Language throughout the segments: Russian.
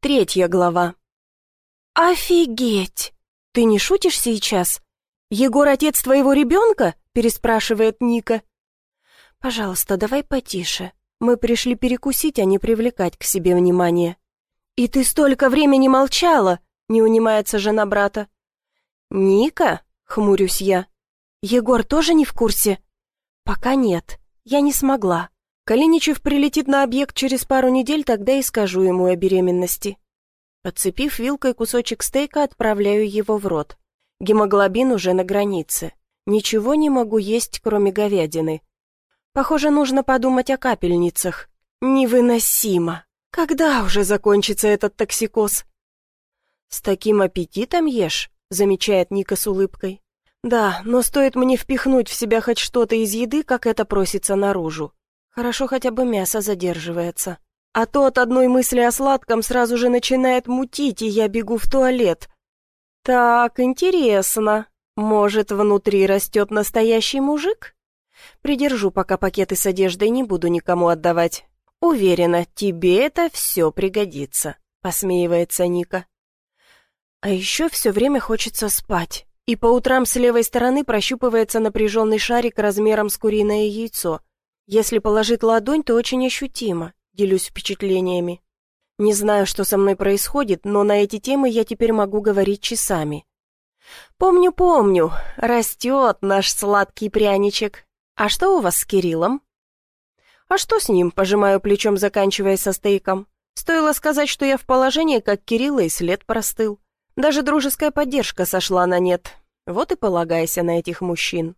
Третья глава. «Офигеть! Ты не шутишь сейчас? Егор отец твоего ребенка?» — переспрашивает Ника. «Пожалуйста, давай потише. Мы пришли перекусить, а не привлекать к себе внимание». «И ты столько времени молчала!» — не унимается жена брата. «Ника?» — хмурюсь я. «Егор тоже не в курсе?» «Пока нет. Я не смогла. Калиничев прилетит на объект через пару недель, тогда и скажу ему о беременности». Подцепив вилкой кусочек стейка, отправляю его в рот. Гемоглобин уже на границе. Ничего не могу есть, кроме говядины. Похоже, нужно подумать о капельницах. Невыносимо. Когда уже закончится этот токсикоз? С таким аппетитом ешь, замечает Ника с улыбкой. Да, но стоит мне впихнуть в себя хоть что-то из еды, как это просится наружу. Хорошо хотя бы мясо задерживается. А то от одной мысли о сладком сразу же начинает мутить, и я бегу в туалет. Так, интересно. Может, внутри растет настоящий мужик? Придержу пока пакеты с одеждой, не буду никому отдавать. Уверена, тебе это все пригодится, посмеивается Ника. А еще все время хочется спать, и по утрам с левой стороны прощупывается напряженный шарик размером с куриное яйцо. Если положить ладонь, то очень ощутимо, делюсь впечатлениями. Не знаю, что со мной происходит, но на эти темы я теперь могу говорить часами. Помню, помню, растет наш сладкий пряничек. А что у вас с Кириллом? А что с ним, пожимаю плечом, заканчивая со стейком. Стоило сказать, что я в положении, как Кирилла и след простыл. Даже дружеская поддержка сошла на нет. Вот и полагайся на этих мужчин.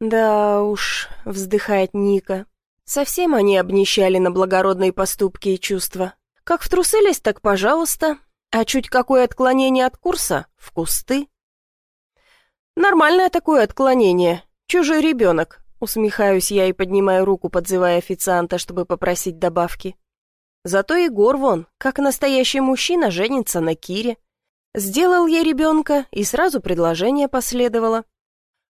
«Да уж», — вздыхает Ника, — «совсем они обнищали на благородные поступки и чувства. Как в трусы лезть, так пожалуйста, а чуть какое отклонение от курса — в кусты». «Нормальное такое отклонение, «Чужой ребенок», — усмехаюсь я и поднимаю руку, подзывая официанта, чтобы попросить добавки. Зато Егор вон, как настоящий мужчина, женится на Кире. Сделал я ребенка, и сразу предложение последовало.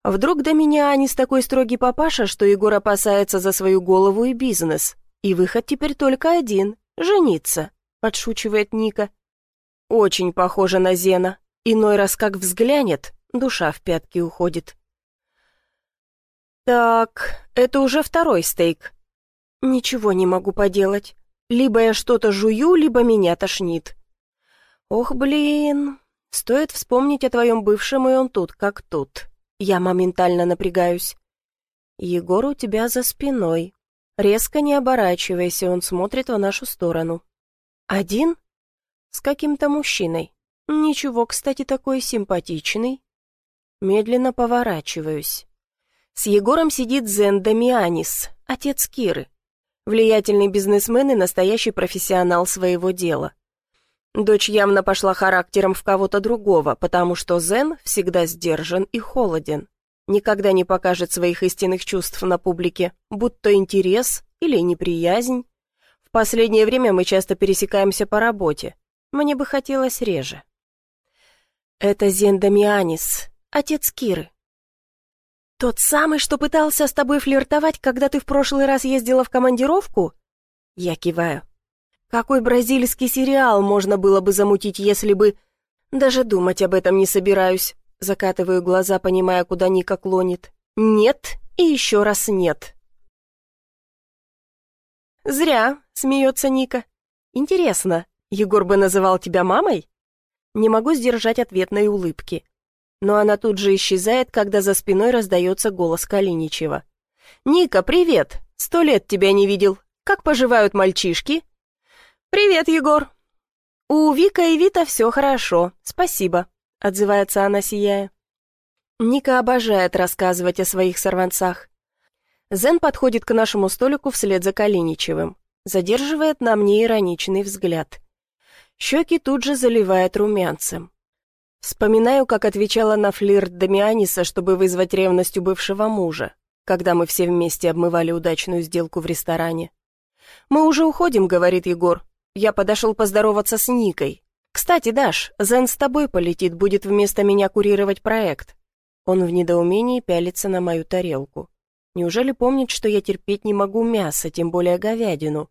Вдруг до меня не с такой строгий папаша, что Егор опасается за свою голову и бизнес. И выход теперь только один — жениться, подшучивает Ника. Очень похоже на Зена. Иной раз как взглянет, душа в пятки уходит. «Так, это уже второй стейк. Ничего не могу поделать. Либо я что-то жую, либо меня тошнит. Ох, блин, стоит вспомнить о твоем бывшем, и он тут, как тут. Я моментально напрягаюсь. Егор у тебя за спиной. Резко не оборачивайся, он смотрит в нашу сторону. Один? С каким-то мужчиной. Ничего, кстати, такой симпатичный. Медленно поворачиваюсь. С Егором сидит Зен Дамианис, отец Киры. Влиятельный бизнесмен и настоящий профессионал своего дела. Дочь явно пошла характером в кого-то другого, потому что Зен всегда сдержан и холоден. Никогда не покажет своих истинных чувств на публике, будь то интерес или неприязнь. В последнее время мы часто пересекаемся по работе. Мне бы хотелось реже. Это Зен Дамианис, отец Киры. «Тот самый, что пытался с тобой флиртовать, когда ты в прошлый раз ездила в командировку?» Я киваю. «Какой бразильский сериал можно было бы замутить, если бы...» «Даже думать об этом не собираюсь», — закатываю глаза, понимая, куда Ника клонит. «Нет и еще раз нет». «Зря», — смеется Ника. «Интересно, Егор бы называл тебя мамой?» Не могу сдержать ответной улыбки но она тут же исчезает, когда за спиной раздается голос Калиничева. «Ника, привет! Сто лет тебя не видел. Как поживают мальчишки?» «Привет, Егор!» «У Вика и Вита все хорошо, спасибо», — отзывается она, сияя. Ника обожает рассказывать о своих сорванцах. Зен подходит к нашему столику вслед за Калиничевым, задерживает на мне ироничный взгляд. Щеки тут же заливает румянцем. Вспоминаю, как отвечала на флирт Дамианиса, чтобы вызвать ревность у бывшего мужа, когда мы все вместе обмывали удачную сделку в ресторане. «Мы уже уходим», — говорит Егор. Я подошел поздороваться с Никой. «Кстати, Даш, Зен с тобой полетит, будет вместо меня курировать проект». Он в недоумении пялится на мою тарелку. Неужели помнит, что я терпеть не могу мясо, тем более говядину?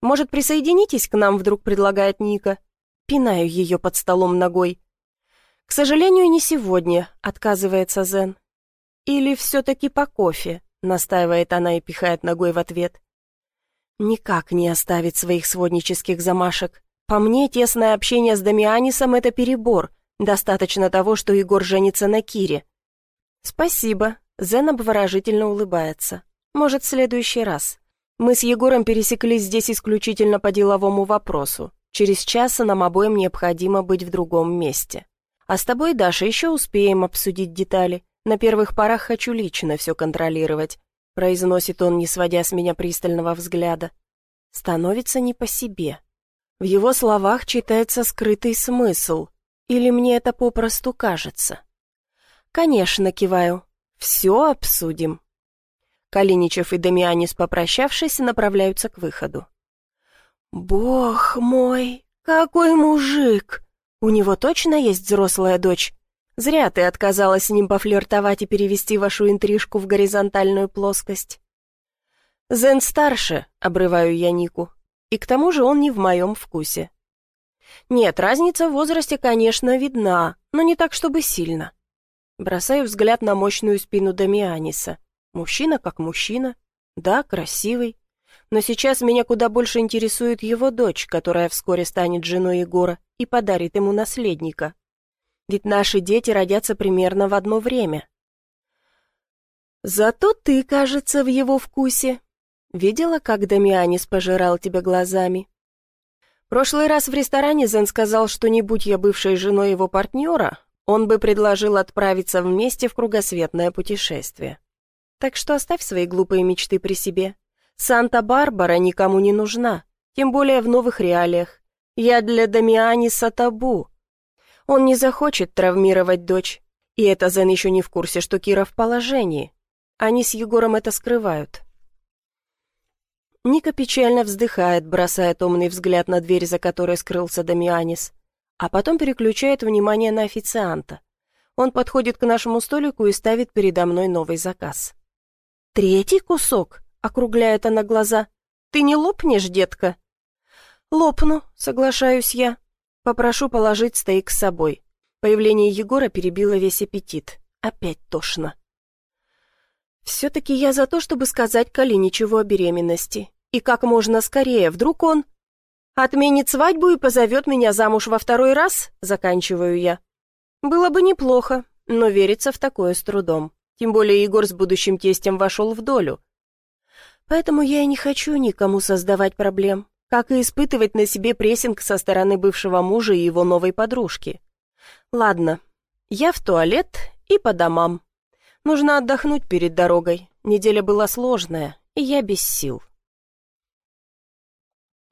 Может, присоединитесь к нам, вдруг предлагает Ника. Пинаю ее под столом ногой. К сожалению, не сегодня, отказывается Зен. Или все-таки по кофе, настаивает она и пихает ногой в ответ. Никак не оставит своих своднических замашек. По мне, тесное общение с Дамианисом — это перебор. Достаточно того, что Егор женится на Кире. Спасибо. Зен обворожительно улыбается. Может, в следующий раз. Мы с Егором пересеклись здесь исключительно по деловому вопросу. Через час нам обоим необходимо быть в другом месте. А с тобой, Даша, еще успеем обсудить детали. На первых порах хочу лично все контролировать», — произносит он, не сводя с меня пристального взгляда. Становится не по себе. В его словах читается скрытый смысл. Или мне это попросту кажется? «Конечно», — киваю. «Все обсудим». Калиничев и Дамианис, попрощавшись, направляются к выходу. «Бог мой, какой мужик! У него точно есть взрослая дочь? Зря ты отказалась с ним пофлиртовать и перевести вашу интрижку в горизонтальную плоскость». «Зен старше», — обрываю я Нику, и к тому же он не в моем вкусе. Нет, разница в возрасте, конечно, видна, но не так, чтобы сильно. Бросаю взгляд на мощную спину Дамианиса. Мужчина как мужчина. Да, красивый. Но сейчас меня куда больше интересует его дочь, которая вскоре станет женой Егора и подарит ему наследника. Ведь наши дети родятся примерно в одно время. Зато ты, кажется, в его вкусе. Видела, как Дамианис пожирал тебя глазами? Прошлый раз в ресторане Зен сказал, что не будь я бывшей женой его партнера, он бы предложил отправиться вместе в кругосветное путешествие. Так что оставь свои глупые мечты при себе. Санта-Барбара никому не нужна, тем более в новых реалиях. Я для Дамианиса табу. Он не захочет травмировать дочь. И это Зен еще не в курсе, что Кира в положении. Они с Егором это скрывают. Ника печально вздыхает, бросая томный взгляд на дверь, за которой скрылся Дамианис, а потом переключает внимание на официанта. Он подходит к нашему столику и ставит передо мной новый заказ. «Третий кусок?» — округляет она глаза. «Ты не лопнешь, детка?» «Лопну», — соглашаюсь я. Попрошу положить стейк с собой. Появление Егора перебило весь аппетит. Опять тошно. Все-таки я за то, чтобы сказать Калиничеву о беременности. И как можно скорее, вдруг он... Отменит свадьбу и позовет меня замуж во второй раз, заканчиваю я. Было бы неплохо, но верится в такое с трудом. Тем более Егор с будущим тестем вошел в долю. Поэтому я и не хочу никому создавать проблем, как и испытывать на себе прессинг со стороны бывшего мужа и его новой подружки. Ладно, я в туалет и по домам. Нужно отдохнуть перед дорогой. Неделя была сложная, и я без сил.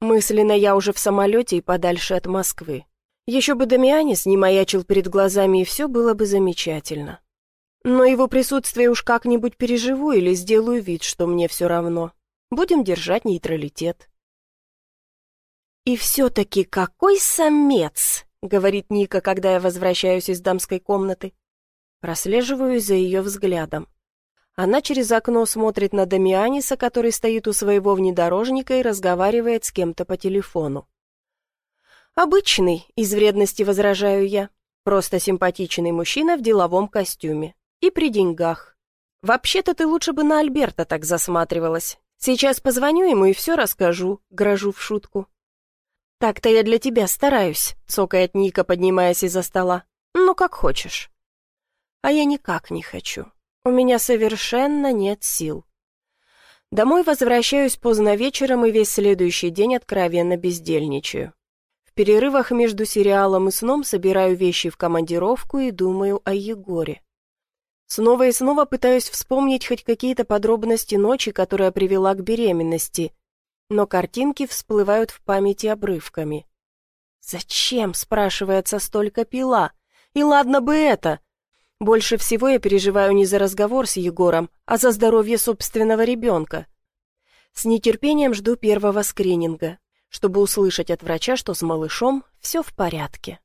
Мысленно я уже в самолете и подальше от Москвы. Еще бы Дамианис не маячил перед глазами, и все было бы замечательно. Но его присутствие уж как-нибудь переживу или сделаю вид, что мне все равно. Будем держать нейтралитет. «И все-таки какой самец!» — говорит Ника, когда я возвращаюсь из дамской комнаты. Прослеживаю за ее взглядом. Она через окно смотрит на Дамианиса, который стоит у своего внедорожника и разговаривает с кем-то по телефону. «Обычный», — из вредности возражаю я. «Просто симпатичный мужчина в деловом костюме. И при деньгах. Вообще-то ты лучше бы на Альберта так засматривалась. Сейчас позвоню ему и все расскажу», — грожу в шутку. «Так-то я для тебя стараюсь», — цокает Ника, поднимаясь из-за стола. «Ну, как хочешь». А я никак не хочу. У меня совершенно нет сил. Домой возвращаюсь поздно вечером и весь следующий день откровенно бездельничаю. В перерывах между сериалом и сном собираю вещи в командировку и думаю о Егоре. Снова и снова пытаюсь вспомнить хоть какие-то подробности ночи, которая привела к беременности, но картинки всплывают в памяти обрывками. «Зачем?» — спрашивается столько пила. «И ладно бы это!» Больше всего я переживаю не за разговор с Егором, а за здоровье собственного ребенка. С нетерпением жду первого скрининга, чтобы услышать от врача, что с малышом все в порядке.